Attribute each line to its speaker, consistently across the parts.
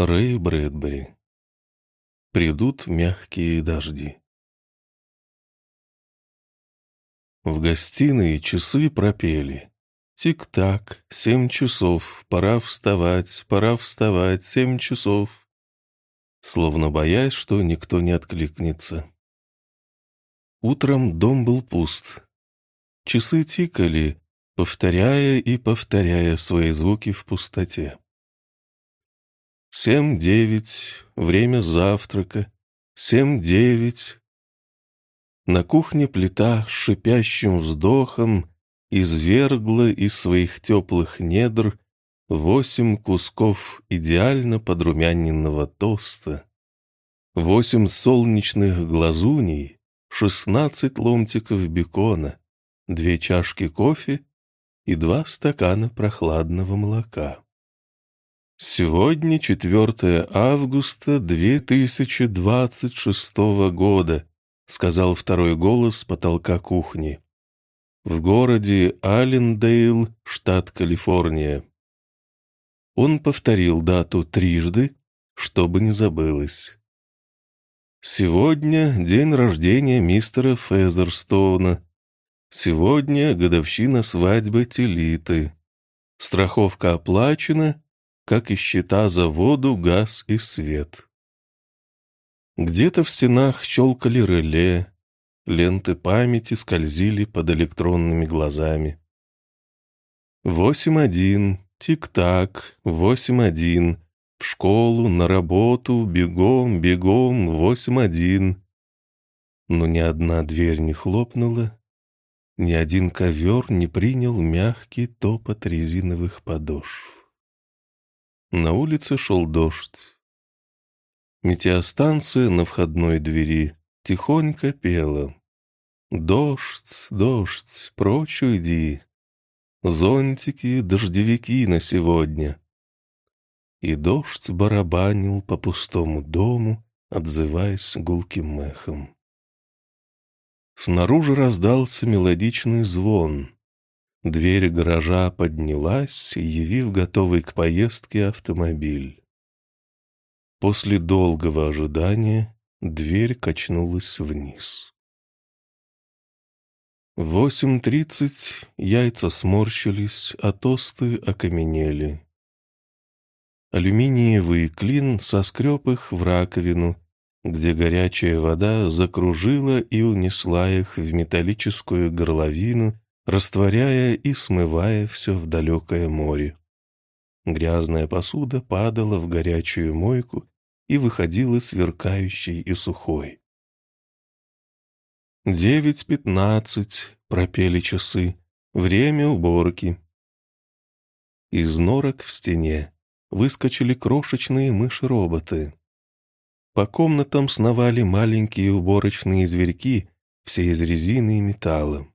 Speaker 1: Рэй Брэдбери. Придут мягкие дожди. В гостиной часы пропели. Тик-так, семь часов, пора вставать, пора вставать, семь часов. Словно боясь, что никто не откликнется. Утром дом был пуст. Часы тикали, повторяя и повторяя свои звуки в пустоте. Семь-девять, время завтрака. Семь-девять. На кухне плита с шипящим вздохом извергла из своих теплых недр восемь кусков идеально подрумяненного тоста, восемь солнечных глазуней, шестнадцать ломтиков бекона, две чашки кофе и два стакана прохладного молока. Сегодня 4 августа 2026 года, сказал второй голос с потолка кухни. В городе Аллендейл, штат Калифорния. Он повторил дату трижды, чтобы не забылось. Сегодня день рождения мистера Фезерстоуна. Сегодня годовщина свадьбы Телиты. Страховка оплачена, как и счета за воду, газ и свет. Где-то в стенах щелкали реле, ленты памяти скользили под электронными глазами. Восемь один, тик-так, восемь один, в школу, на работу, бегом, бегом, восемь один. Но ни одна дверь не хлопнула, ни один ковер не принял мягкий топот резиновых подошв. На улице шел дождь. Метеостанция на входной двери тихонько пела. «Дождь, дождь, прочь уйди, зонтики, дождевики на сегодня». И дождь барабанил по пустому дому, отзываясь гулким эхом. Снаружи раздался мелодичный звон. Дверь гаража поднялась, явив готовый к поездке автомобиль. После долгого ожидания дверь качнулась вниз. В восемь тридцать яйца сморщились, а тосты окаменели. Алюминиевый клин соскреб их в раковину, где горячая вода закружила и унесла их в металлическую горловину, растворяя и смывая все в далекое море. Грязная посуда падала в горячую мойку и выходила сверкающей и сухой. «Девять пятнадцать», — пропели часы, — «время уборки». Из норок в стене выскочили крошечные мыши-роботы. По комнатам сновали маленькие уборочные зверьки, все из резины и металла.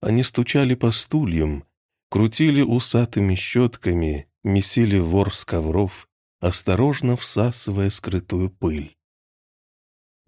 Speaker 1: Они стучали по стульям, крутили усатыми щетками, месили вор с ковров, осторожно всасывая скрытую пыль.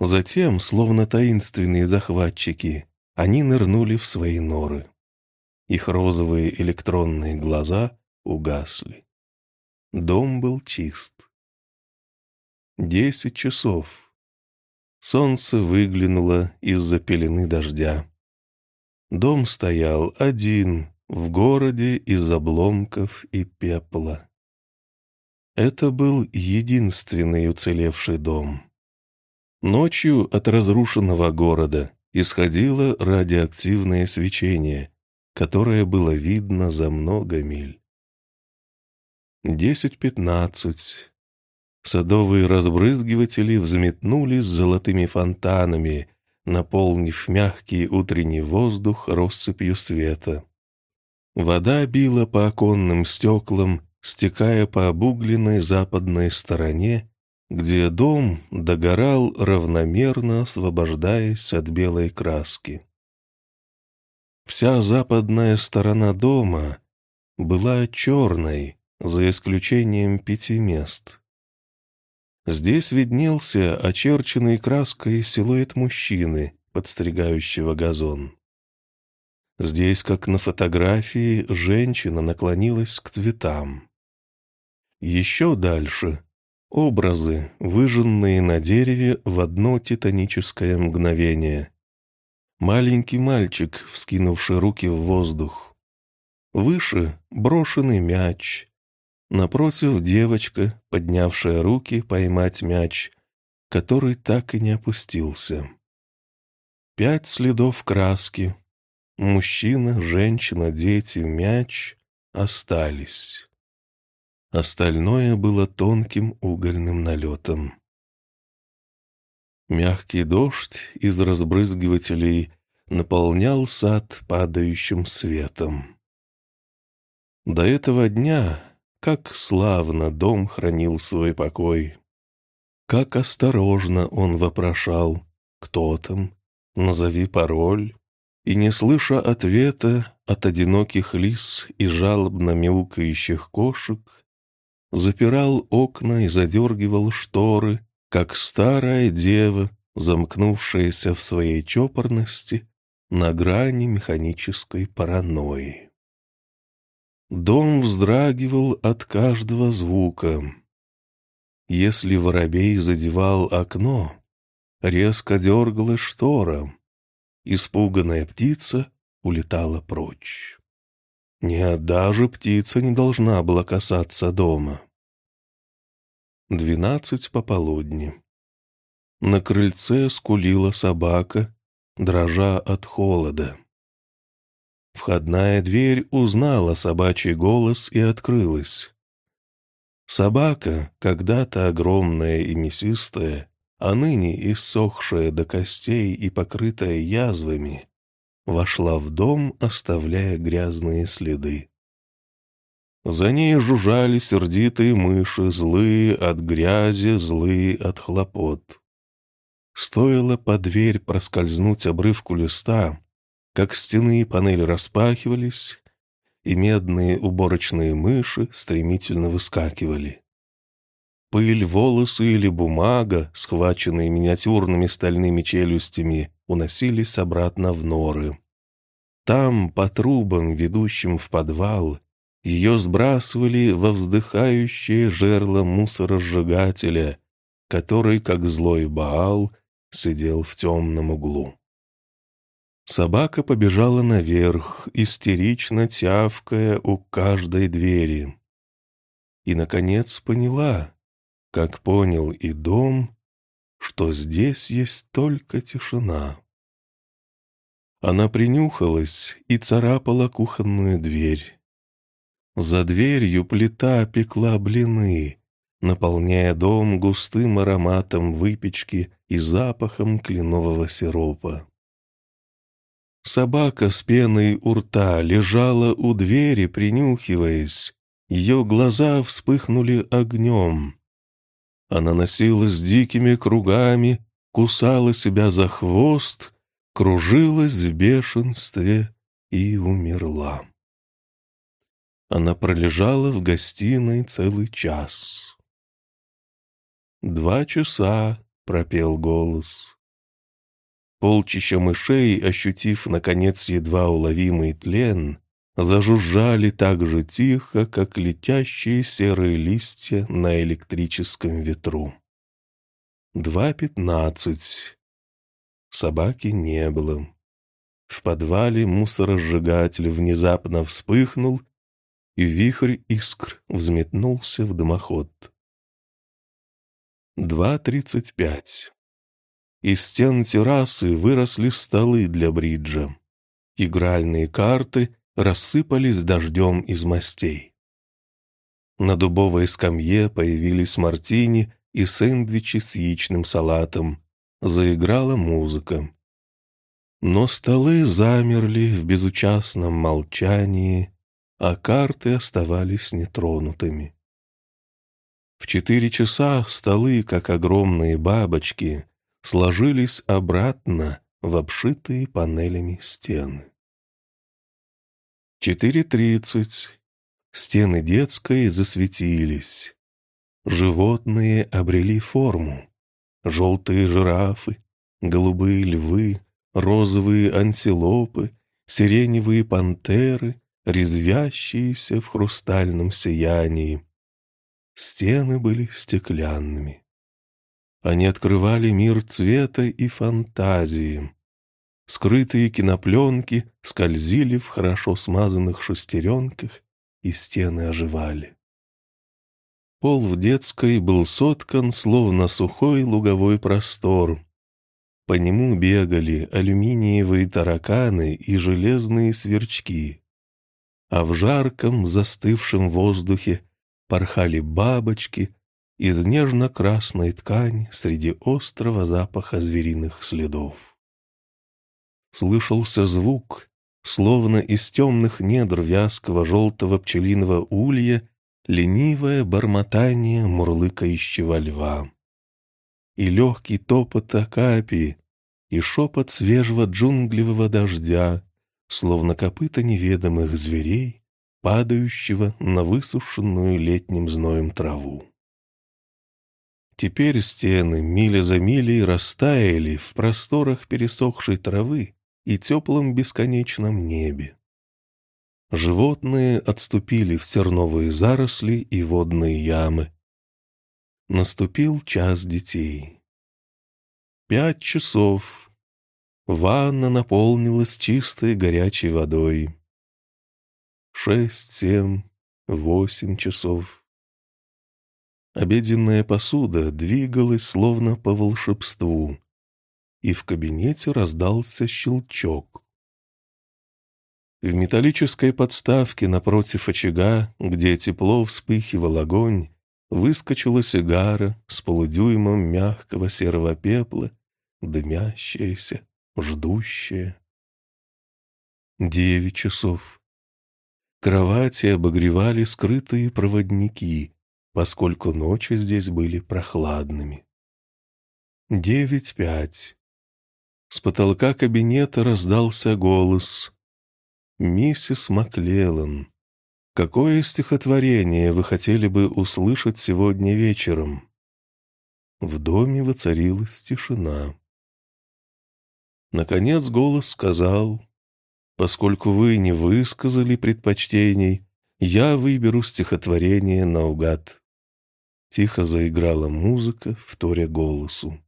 Speaker 1: Затем, словно таинственные захватчики, они нырнули в свои норы. Их розовые электронные глаза угасли. Дом был чист. Десять часов. Солнце выглянуло из-за пелены дождя. Дом стоял один, в городе из обломков и пепла. Это был единственный уцелевший дом. Ночью от разрушенного города исходило радиоактивное свечение, которое было видно за много миль. Десять-пятнадцать. Садовые разбрызгиватели взметнулись золотыми фонтанами, наполнив мягкий утренний воздух россыпью света. Вода била по оконным стеклам, стекая по обугленной западной стороне, где дом догорал равномерно, освобождаясь от белой краски. Вся западная сторона дома была черной, за исключением пяти мест — Здесь виднелся очерченный краской силуэт мужчины, подстригающего газон. Здесь, как на фотографии, женщина наклонилась к цветам. Еще дальше Образы, выжженные на дереве в одно титаническое мгновение. Маленький мальчик, вскинувший руки в воздух. Выше — брошенный мяч. Напротив — девочка, поднявшая руки поймать мяч, который так и не опустился. Пять следов краски. Мужчина, женщина, дети, мяч остались. Остальное было тонким угольным налетом. Мягкий дождь из разбрызгивателей наполнял сад падающим светом. До этого дня, как славно дом хранил свой покой, как осторожно он вопрошал «Кто там? Назови пароль». И, не слыша ответа от одиноких лис и жалобно мяукающих кошек, запирал окна и задергивал шторы, как старая дева, замкнувшаяся в своей чопорности на грани механической паранойи. Дом вздрагивал от каждого звука. Если воробей задевал окно, резко дергалась штора. Испуганная птица улетала прочь. Нет, даже птица не должна была касаться дома. Двенадцать пополудни. На крыльце скулила собака, дрожа от холода. Входная дверь узнала собачий голос и открылась. Собака, когда-то огромная и мясистая, а ныне иссохшая до костей и покрытая язвами, вошла в дом, оставляя грязные следы. За ней жужжали сердитые мыши, злые от грязи, злые от хлопот. Стоило под дверь проскользнуть обрывку листа, как стены и панели распахивались, и медные уборочные мыши стремительно выскакивали. Пыль, волосы или бумага, схваченные миниатюрными стальными челюстями, уносились обратно в норы. Там, по трубам, ведущим в подвал, ее сбрасывали во вздыхающее жерло мусоросжигателя, который, как злой Баал, сидел в темном углу. Собака побежала наверх, истерично тявкая у каждой двери. И, наконец, поняла, как понял и дом, что здесь есть только тишина. Она принюхалась и царапала кухонную дверь. За дверью плита пекла блины, наполняя дом густым ароматом выпечки и запахом кленового сиропа. Собака с пеной у рта лежала у двери, принюхиваясь. Ее глаза вспыхнули огнем. Она носилась дикими кругами, кусала себя за хвост, кружилась в бешенстве и умерла. Она пролежала в гостиной целый час. «Два часа», — пропел голос. Полчища мышей, ощутив, наконец, едва уловимый тлен, зажужжали так же тихо, как летящие серые листья на электрическом ветру. Два пятнадцать. Собаки не было. В подвале мусоросжигатель внезапно вспыхнул, и вихрь искр взметнулся в дымоход. Два тридцать пять. Из стен террасы выросли столы для бриджа. Игральные карты рассыпались дождем из мастей. На дубовой скамье появились мартини и сэндвичи с яичным салатом. Заиграла музыка. Но столы замерли в безучастном молчании, а карты оставались нетронутыми. В четыре часа столы, как огромные бабочки, сложились обратно в обшитые панелями стены. Четыре тридцать. Стены детской засветились. Животные обрели форму. Желтые жирафы, голубые львы, розовые антилопы, сиреневые пантеры, резвящиеся в хрустальном сиянии. стены были стеклянными. Они открывали мир цвета и фантазии. Скрытые кинопленки скользили в хорошо смазанных шестеренках, и стены оживали. Пол в детской был соткан, словно сухой луговой простор. По нему бегали алюминиевые тараканы и железные сверчки. А в жарком, застывшем воздухе порхали бабочки из нежно-красной ткани среди острого запаха звериных следов. Слышался звук, словно из темных недр вязкого желтого пчелиного улья ленивое бормотание мурлыкающего льва. И легкий топот акапии, и шепот свежего джунглевого дождя, словно копыта неведомых зверей, падающего на высушенную летним зноем траву. Теперь стены миля за милей растаяли в просторах пересохшей травы и теплом бесконечном небе. Животные отступили в терновые заросли и водные ямы. Наступил час детей. Пять часов. Ванна наполнилась чистой горячей водой. Шесть, семь, восемь часов. Обеденная посуда двигалась словно по волшебству, и в кабинете раздался щелчок. В металлической подставке напротив очага, где тепло вспыхивал огонь, выскочила сигара с полудюймом мягкого серого пепла, дымящаяся, ждущая. Девять часов. Кровати обогревали скрытые проводники, поскольку ночи здесь были прохладными. Девять пять. С потолка кабинета раздался голос. «Миссис Маклеллан, какое стихотворение вы хотели бы услышать сегодня вечером?» В доме воцарилась тишина. Наконец голос сказал, «Поскольку вы не высказали предпочтений, я выберу стихотворение наугад». Тихо заиграла музыка, вторя голосу.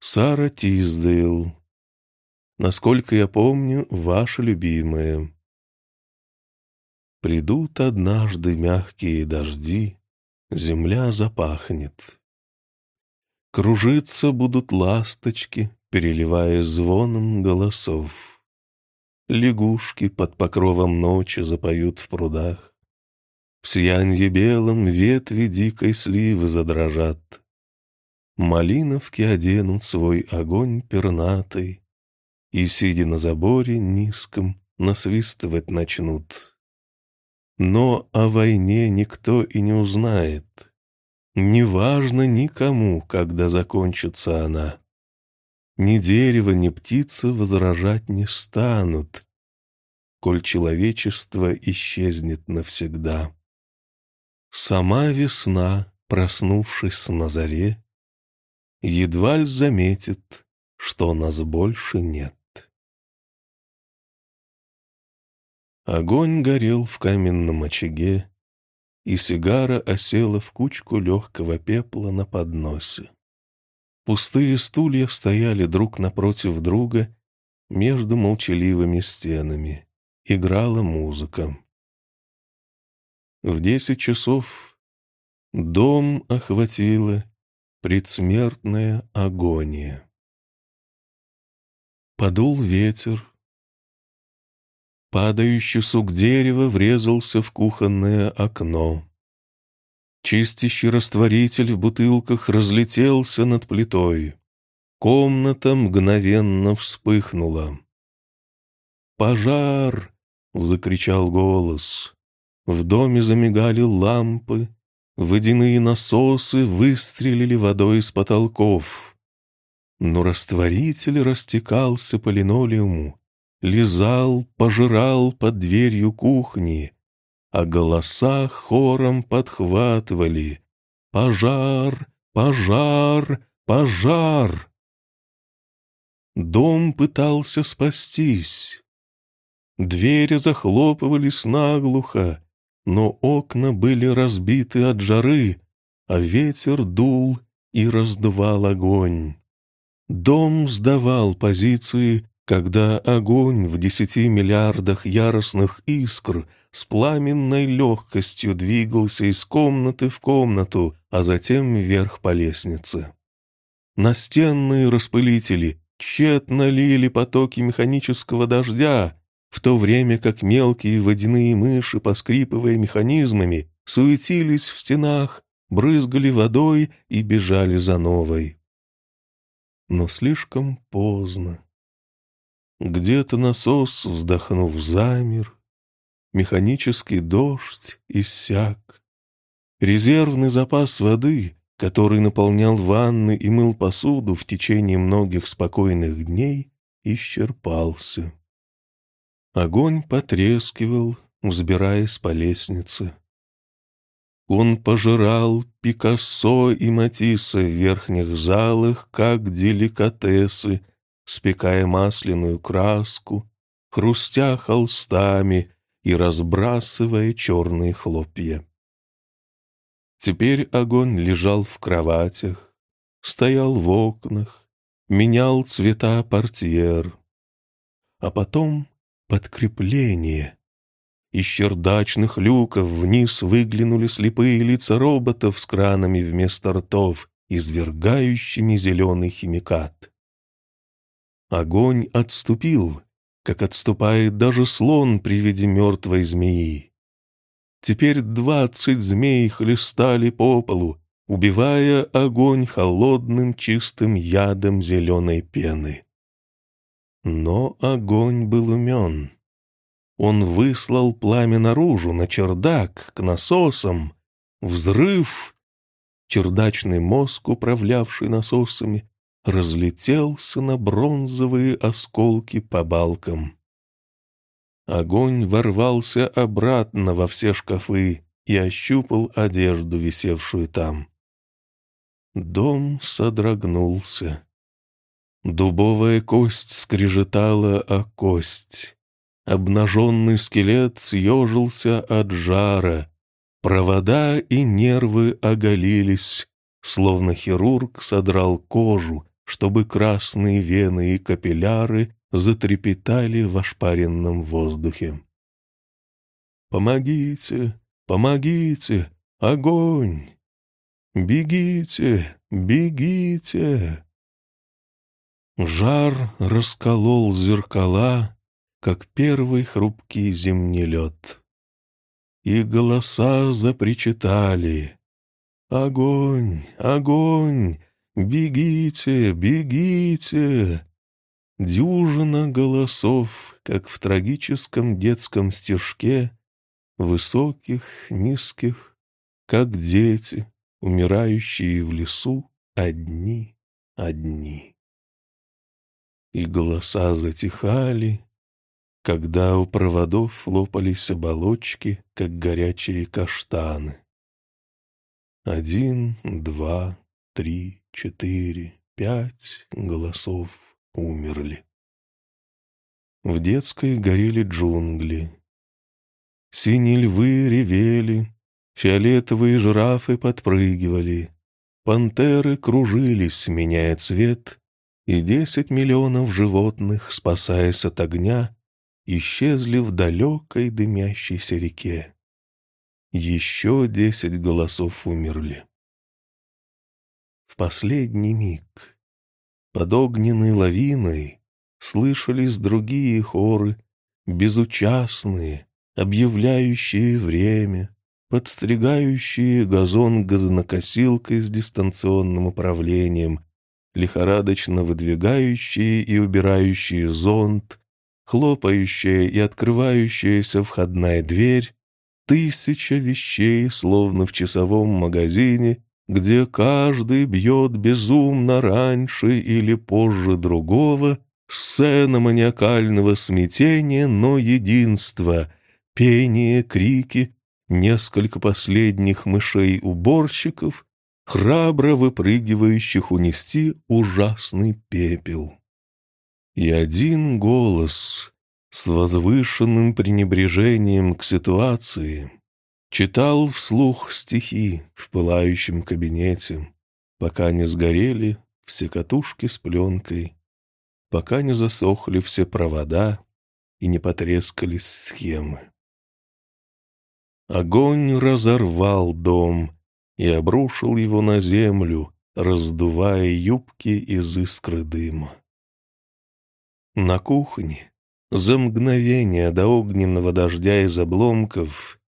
Speaker 1: Сара Тиздейл, насколько я помню, ваша любимая. Придут однажды мягкие дожди, земля запахнет. Кружиться будут ласточки, переливая звоном голосов. Лягушки под покровом ночи запоют в прудах. В сиянье белом ветви дикой сливы задрожат. Малиновки оденут свой огонь пернатый, и, сидя на заборе низком, насвистывать начнут. Но о войне никто и не узнает. Неважно никому, когда закончится она. Ни дерево, ни птица возражать не станут, коль человечество исчезнет навсегда. Сама весна, проснувшись на заре, едва ль заметит, что нас больше нет. Огонь горел в каменном очаге, и сигара осела в кучку легкого пепла на подносе. Пустые стулья стояли друг напротив друга между молчаливыми стенами. Играла музыка. В десять часов дом охватила предсмертная агония. Подул ветер, Падающий сук дерева врезался в кухонное окно. Чистящий растворитель в бутылках разлетелся над плитой. Комната мгновенно вспыхнула. «Пожар!» — закричал голос. В доме замигали лампы, водяные насосы выстрелили водой из потолков. Но растворитель растекался по линолеуму, лизал, пожирал под дверью кухни, а голоса хором подхватывали «Пожар! Пожар! Пожар!» Дом пытался спастись. Двери захлопывались наглухо, но окна были разбиты от жары, а ветер дул и раздувал огонь. Дом сдавал позиции, когда огонь в десяти миллиардах яростных искр с пламенной легкостью двигался из комнаты в комнату, а затем вверх по лестнице. Настенные распылители тщетно лили потоки механического дождя, в то время как мелкие водяные мыши, поскрипывая механизмами, суетились в стенах, брызгали водой и бежали за новой. Но слишком поздно. Где-то насос, вздохнув, замер. Механический дождь иссяк. Резервный запас воды, который наполнял ванны и мыл посуду в течение многих спокойных дней, исчерпался. Огонь потрескивал, взбираясь по лестнице. Он пожирал Пикассо и Матисса в верхних залах, как деликатесы, спекая масляную краску, хрустя холстами и разбрасывая черные хлопья. Теперь огонь лежал в кроватях, стоял в окнах, менял цвета портьер. А потом подкрепление. Из чердачных люков вниз выглянули слепые лица роботов с кранами вместо ртов, извергающими зеленый химикат. Огонь отступил, как отступает даже слон при виде мертвой змеи. Теперь двадцать змей хлестали по полу, убивая огонь холодным чистым ядом зеленой пены. Но огонь был умен. Он выслал пламя наружу, на чердак, к насосам. Взрыв! Чердачный мозг, управлявший насосами, разлетелся на бронзовые осколки по балкам. Огонь ворвался обратно во все шкафы и ощупал одежду, висевшую там. Дом содрогнулся. Дубовая кость скрежетала о кость. Обнаженный скелет съежился от жара. Провода и нервы оголились, словно хирург содрал кожу, чтобы красные вены и капилляры затрепетали в ошпаренном воздухе. «Помогите! Помогите! Огонь! Бегите! Бегите!» Жар расколол зеркала, как первый хрупкий зимний лед. И голоса запричитали. «Огонь! Огонь! «Бегите, бегите!» Дюжина голосов, как в трагическом детском стишке, Высоких, низких, как дети, умирающие в лесу, одни, одни. И голоса затихали, когда у проводов лопались оболочки, как горячие каштаны. Один, два, три, четыре, пять голосов умерли. В детской горели джунгли. Синие львы ревели, фиолетовые жирафы подпрыгивали, пантеры кружились, меняя цвет, и десять миллионов животных, спасаясь от огня, исчезли в далекой дымящейся реке. Еще десять голосов умерли последний миг. Под огненной лавиной слышались другие хоры, безучастные, объявляющие время, подстригающие газон газонокосилкой с дистанционным управлением, лихорадочно выдвигающие и убирающие зонт, хлопающая и открывающаяся входная дверь, тысяча вещей, словно в часовом магазине, где каждый бьет безумно раньше или позже другого, сцена маниакального смятения, но единства, пение, крики, несколько последних мышей-уборщиков, храбро выпрыгивающих унести ужасный пепел. И один голос с возвышенным пренебрежением к ситуации, Читал вслух стихи в пылающем кабинете, пока не сгорели все катушки с пленкой, пока не засохли все провода и не потрескались схемы. Огонь разорвал дом и обрушил его на землю, раздувая юбки из искры дыма. На кухне, за мгновение до огненного дождя из обломков,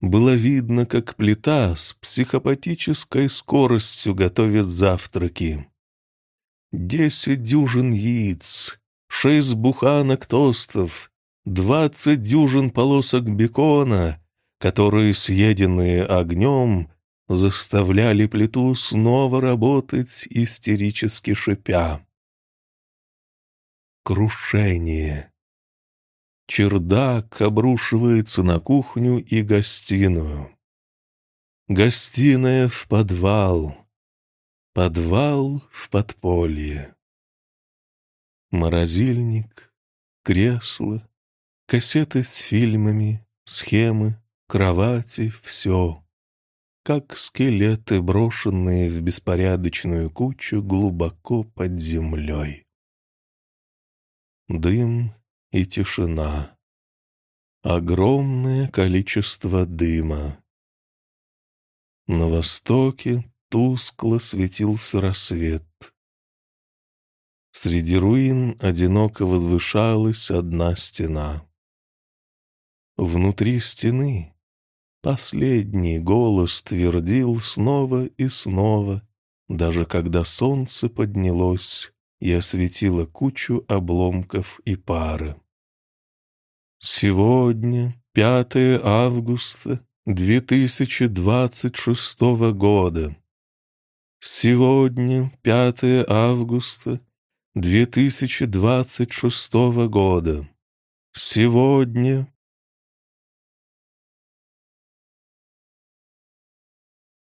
Speaker 1: было видно, как плита с психопатической скоростью готовит завтраки. Десять дюжин яиц, шесть буханок тостов, двадцать дюжин полосок бекона, которые, съеденные огнем, заставляли плиту снова работать, истерически шипя. Крушение. Чердак обрушивается на кухню и гостиную. Гостиная в подвал. Подвал в подполье. Морозильник, кресло, кассеты с фильмами, схемы, кровати — все. Как скелеты, брошенные в беспорядочную кучу глубоко под землей. Дым и тишина. Огромное количество дыма. На востоке тускло светился рассвет. Среди руин одиноко возвышалась одна стена. Внутри стены последний голос твердил снова и снова, даже когда солнце поднялось и осветило кучу обломков и пары. Сегодня, 5 августа 2026 года. Сегодня, 5 августа 2026 года. Сегодня,